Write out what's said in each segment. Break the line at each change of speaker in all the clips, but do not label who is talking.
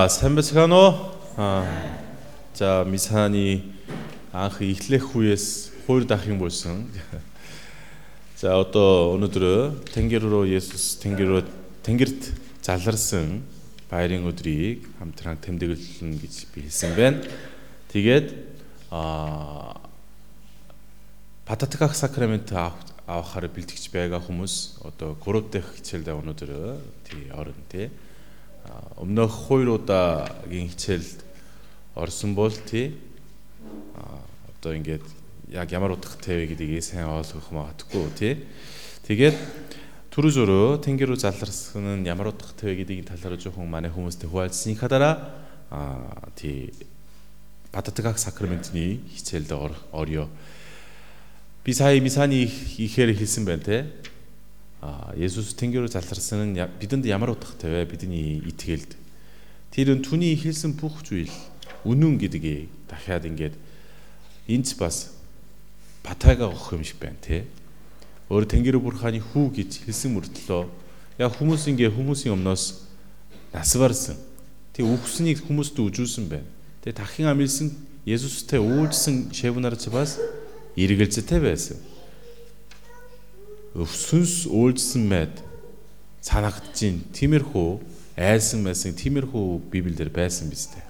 아, 샌베스카노 아, 자 미산이 анх эхлэх үеэс хоёр дахин болсон. За одоо өнөөдөр Тэнгэр рүү Есүс Тэнгэр рүү Тэнгэрт заларсан баярын өдрийг хамтран тэмдэглэн гэж би хэлсэн байна. Тэгээд а Пататгах сакрамент авахаар бэлтгэж байгаа хүмүүс одоо 3 дахь хичээлдээ өнөөдөр тий орно тий өмнөх хоёр удаагийн хичээлд орсон бол тий. Одоо ингээд яг ямар утгатай вэ гэдгийг сайн ойлгох магадгүй тий. Тэгээд түрүү зөрөө тэнгэр рүү заларсан нь ямар утгатай вэ гэдгийг талаар жоохон манай хүмүүстэй хуваалцсныхаа дараа аа тий бадатгах сакраментны хичээлд орё. Би сая мисаны ихээр хэлсэн байна те Есүс Тэнгэрөөр заларсан нь бидэнд ямар утга тавэ бидний итгэлд. Тэр нь түүний хийсэн бүх зүйл үнэн гэдгийг дахиад ингээд энц бас батайгаа өгөх юм шиг байна тий. Өөр Тэнгэр бурханы хүү гэж хэлсэн мөртлөө яг хүмүүс ингээ хүмүүсийн өмнөөс насварсан. Тэг үхснийг хүмүүст үжүүлсэн байна. Тэг тахин амилсан Есүстэй үйлсэн шавнаар ч бас эргэлзэтэй байсан өвсөс үйлсэн мэд санагдаж байна. Тиймэрхүү айсан байсан тиймэрхүү библиэлд байсан биз дээ.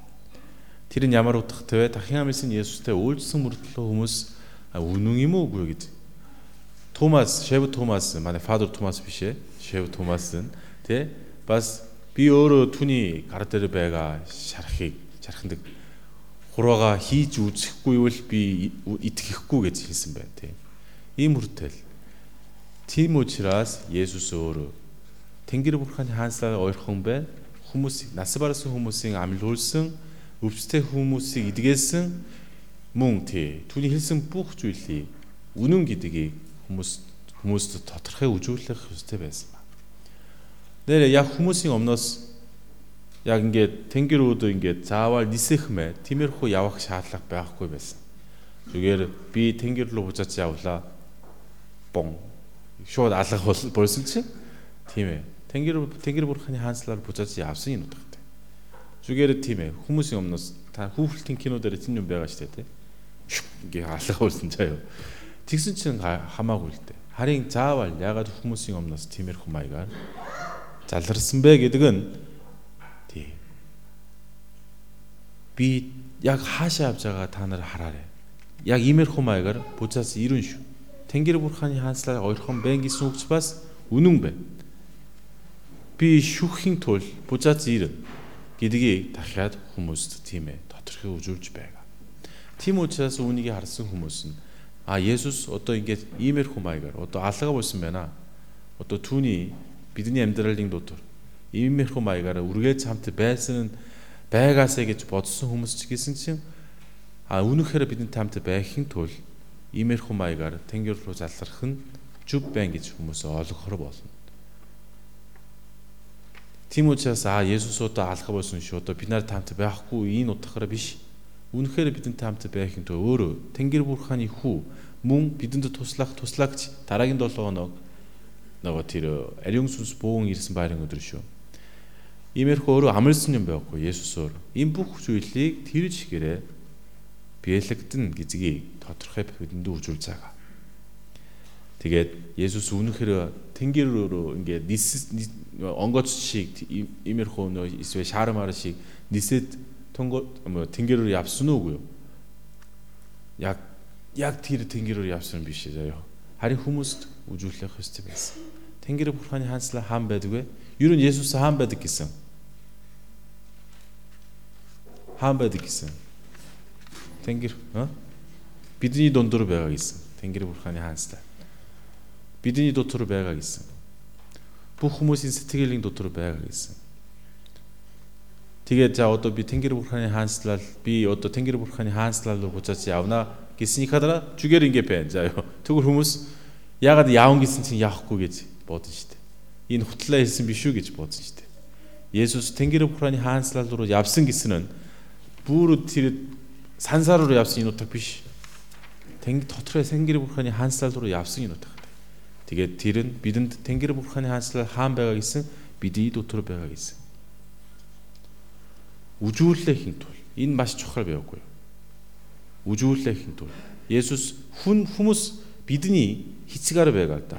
Тэр нь ямар утга вэ? Дахин амьсан Есүстэй үйлсэн мөртлөө хүмүүс үнэн юм уугүй гэж. Томас, Шев Томас, манай Фадер Томас биш ээ. Шев Томас нь тий бас би өөрөө түүний гар дээр байгаа шарахыг шарахдаг хурууга хийж үзэхгүй бол би итгэхгүй гэж хэлсэн байна тий. Ийм хүртэл Тийм учраас Есүс өөрөө Тэнгэр бурханы хаанчлал ойрхон байна. Хүмүүс нас барсан хүмүүсийн амьлуулсан өвчтэй хүмүүсийг эдгээсэн мөн тий түүний хэлсэн бүх зүйлийг үнэн гэдгийг хүмүүс хүмүүст тодорхой үзүүлэх хэрэгтэй байсан ба. Нэр яг хүмүүсийн өмнөөс яг ингээд тэнгэр өөдөө ингээд заавал нисэх мэ тиймэрхүү явах шаардлага байхгүй байсан. Зүгээр би тэнгэр рүү буцаж явлаа. Бон шууд алгах болсон чинь тийм ээ. Тэнгэр тэнгэр бурханы хаанчлаар буцаж явсан юм утгатай. Зүгээр тийм ээ. Хүмүүсийн өмнөөс та хүүхэлтийн кинодэр тийм юм байгаа шүү дээ. Ингээ алгах болсон заяа. Тэгсэн чинь хамаагүй л дээ. Харин заавал ягаад хүмүүсийн өмнөөс тиймэрхүү маягаар заларсан бэ гэдэг нь тий. Би яг хаашаа явж байгаа та нар хараарай. Яг иймэрхүү маягаар буцаас ирэн шүү Тэнгэр бурханы хаанчлаар ойрхон байна гэсэн үгч бас үнэн байна. Би шүхийн тул бужаац ирнэ гэдгийг дахиад хүмүүст тийм ээ тодорхой үзүүлж байгаа. Тийм учраас үүнийг харсан хүмүүс нь а Есүс одоо ингээд иймэрхүү маягаар одоо алга болсон байна. Одоо түүний бидний амьдралын дотор иймэрхүү маягаар үргээд цамт байсан нь байгаасаа гэж бодсон хүмүүс ч гэсэн чинь а үнэхээр бидний тамт байхын тулд иймэрхүү маягаар тэнгэр рүү залрах нь зүв байна гэж хүмүүс ойлгохор болно. Тийм учраас а Есүс удаа алхах болсон шүү. Одоо бид нар таамт байхгүй энэ утгаараа биш. Үнэхээр бидэнд таамт байхын тулд өөрөө Тэнгэр бурханы хүү мөн бидэнд туслах туслагч дараагийн 7 хоног нөгөө тэр ариун сүнс бөөн ирсэн байрын өдөр шүү. Иймэрхүү өөрөө амарсан юм байхгүй Есүс өөр. Ийм бүх зүйлийг тэр чигээрээ биелэгдэн гэдгийг тодорхой бидэнд үржүүл цаага. Тэгээд Есүс үнэхээр тэнгэр рүү ингээд нис онгоц шиг имерхүү нөө эсвэл шаармаар шиг нисэд тэнгэр рүү явсан уугүй юу? Яг яг тэр тэнгэр рүү явсан биш заяа. Харин хүмүүст үжүүлэх хэрэгтэй байсан. Тэнгэр бурханы хаанчлаа хаан байдаг вэ? Юу нь Есүс хаан байдаг гэсэн. Хаан байдаг гэсэн. Тэнгэр бидний дундуур байгаа гэсэн. Тэнгэр бурханы хаанцтай. Бидний дотор байгаа гэсэн. Бүх хүмүүсийн сэтгэлийн дотор байгаа гэсэн. Тэгээд за одоо би Тэнгэр бурханы хаанцлал би одоо Тэнгэр бурханы хаанцлал руу буцаж явна гэснийхаа дараа жүгээр ингэ байна. За ёо. Тэгвэр хүмүүс яагаад явна гэсэн чинь явахгүй гэж бодсон шүү дээ. Энэ хутлаа хэлсэн биш үү гэж бодсон шүү дээ. Есүс Тэнгэр бурханы хаанцлал руу явсан гэсэн нь бүр тэр сансаар руу явсан энэ утга биш. Тэнгэр дотроо Тэнгэр бурханы хаанчлал руу явсан энэ утгатай. Тэгээд тэр нь бидэнд Тэнгэр бурханы хаанчлал хаан байгаа гэсэн бидний дотор байгаа гэсэн. үжүүлэхийн тулд энэ маш чухал байгагүй юу? Үжүүлэхийн тулд Есүс хүн хүмүүс бидний хичгээр байгаа да.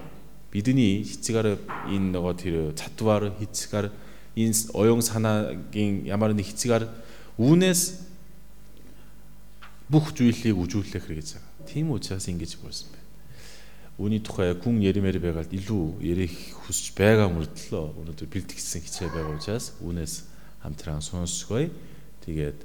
Бидний хичгээр энэ нөгөө тэр цатвар хичгээр энэ оюун санаагийн ямар нэг хичгээр үүнээс бүх зүйлийг үжүүлэх хэрэг гэж байгаа. Тийм учраас ингэж болсон байна. Үүний тухай хүн ярмээр байгаад илүү ярих хүсэж байгаа мөртлөө өнөөдөр бэлтгэсэн хичээл байгаа учраас үүнээс хамтран сонсгоё. Тэгээд